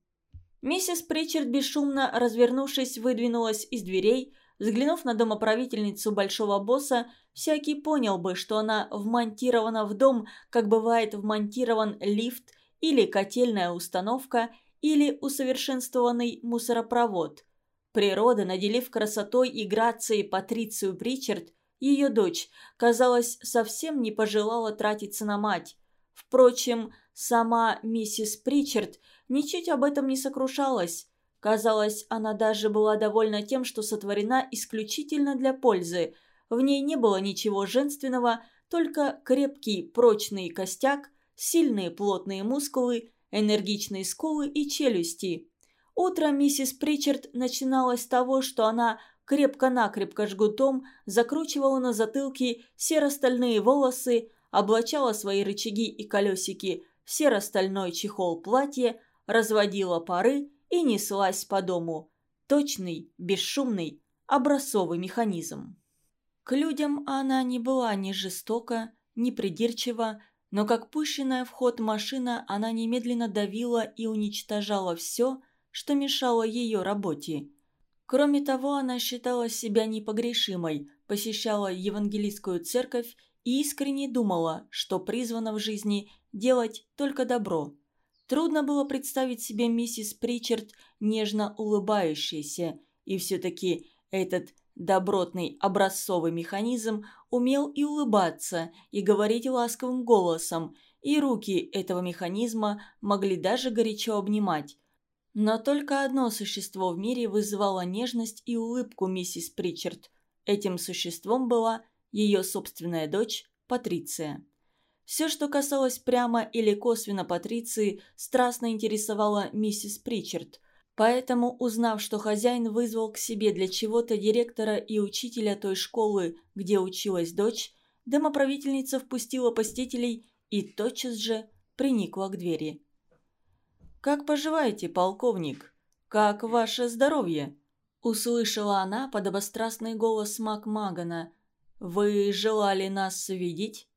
Миссис Причард, бесшумно развернувшись, выдвинулась из дверей. Взглянув на домоправительницу большого босса, всякий понял бы, что она вмонтирована в дом, как бывает вмонтирован лифт или котельная установка, или усовершенствованный мусоропровод. Природа, наделив красотой и грацией Патрицию Причард, ее дочь, казалось, совсем не пожелала тратиться на мать. Впрочем, Сама миссис Причард ничуть об этом не сокрушалась. Казалось, она даже была довольна тем, что сотворена исключительно для пользы. В ней не было ничего женственного, только крепкий прочный костяк, сильные плотные мускулы, энергичные скулы и челюсти. Утро миссис Причард начиналось с того, что она крепко-накрепко жгутом закручивала на затылке серо-стальные волосы, облачала свои рычаги и колесики серо-стальной чехол платья, разводила пары и неслась по дому. Точный, бесшумный, образцовый механизм. К людям она не была ни жестока, ни придирчива, но как пущенная в ход машина она немедленно давила и уничтожала все, что мешало ее работе. Кроме того, она считала себя непогрешимой, посещала евангелистскую церковь и искренне думала, что призвана в жизни делать только добро. Трудно было представить себе миссис Причард нежно улыбающейся, и все-таки этот добротный образцовый механизм умел и улыбаться, и говорить ласковым голосом, и руки этого механизма могли даже горячо обнимать. Но только одно существо в мире вызывало нежность и улыбку миссис Причард. Этим существом была ее собственная дочь Патриция. Все, что касалось прямо или косвенно Патриции, страстно интересовало миссис Причард. Поэтому, узнав, что хозяин вызвал к себе для чего-то директора и учителя той школы, где училась дочь, домоправительница впустила посетителей и тотчас же приникла к двери. «Как поживаете, полковник? Как ваше здоровье?» Услышала она подобострастный голос Макмагана. «Вы желали нас видеть?»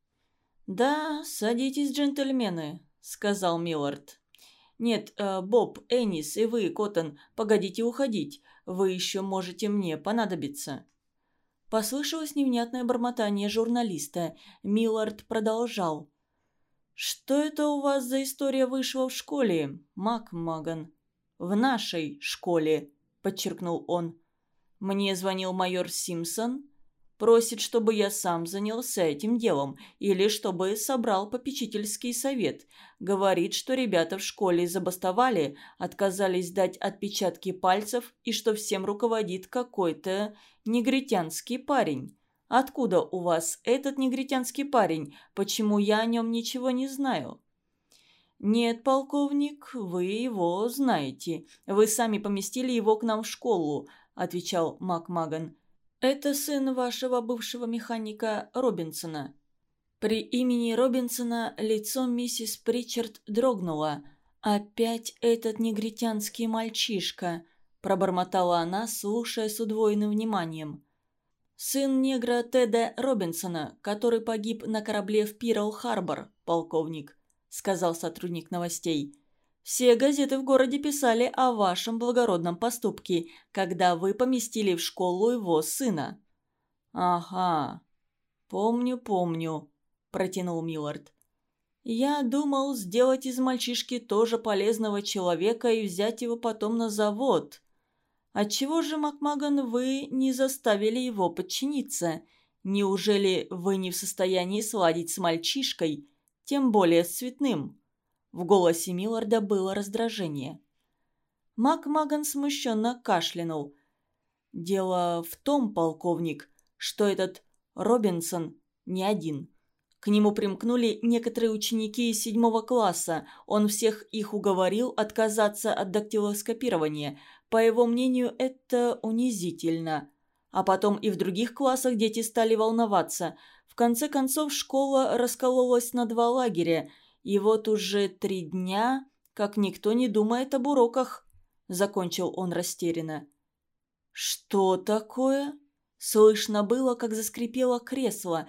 «Да, садитесь, джентльмены», — сказал Миллард. «Нет, э, Боб, Эннис и вы, Коттон, погодите уходить. Вы еще можете мне понадобиться». Послышалось невнятное бормотание журналиста. Миллард продолжал. «Что это у вас за история вышла в школе, Мак Маган?» «В нашей школе», — подчеркнул он. «Мне звонил майор Симпсон Просит, чтобы я сам занялся этим делом или чтобы собрал попечительский совет. Говорит, что ребята в школе забастовали, отказались дать отпечатки пальцев и что всем руководит какой-то негритянский парень. Откуда у вас этот негритянский парень? Почему я о нем ничего не знаю?» «Нет, полковник, вы его знаете. Вы сами поместили его к нам в школу», – отвечал Макмаган. «Это сын вашего бывшего механика Робинсона». При имени Робинсона лицо миссис Причард дрогнуло. «Опять этот негритянский мальчишка. – пробормотала она, слушая с удвоенным вниманием. «Сын негра Теда Робинсона, который погиб на корабле в Пирл-Харбор, полковник», – сказал сотрудник новостей. «Все газеты в городе писали о вашем благородном поступке, когда вы поместили в школу его сына». «Ага, помню, помню», – протянул Миллард. «Я думал сделать из мальчишки тоже полезного человека и взять его потом на завод. Отчего же, Макмаган, вы не заставили его подчиниться? Неужели вы не в состоянии сладить с мальчишкой, тем более с цветным?» В голосе Милларда было раздражение. Макмаган смущенно кашлянул. «Дело в том, полковник, что этот Робинсон не один. К нему примкнули некоторые ученики из седьмого класса. Он всех их уговорил отказаться от дактилоскопирования – по его мнению, это унизительно. А потом и в других классах дети стали волноваться. В конце концов, школа раскололась на два лагеря. И вот уже три дня, как никто не думает об уроках. Закончил он растерянно. «Что такое?» Слышно было, как заскрипело кресло,